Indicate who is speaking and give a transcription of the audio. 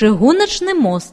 Speaker 1: Чигуничний мост.